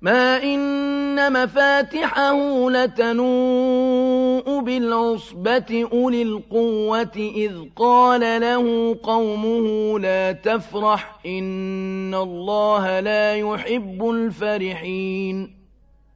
ما إن مفاتحه لتنوء بالعصبة أولي القوة إذ قال له قومه لا تفرح إن الله لا يحب الفرحين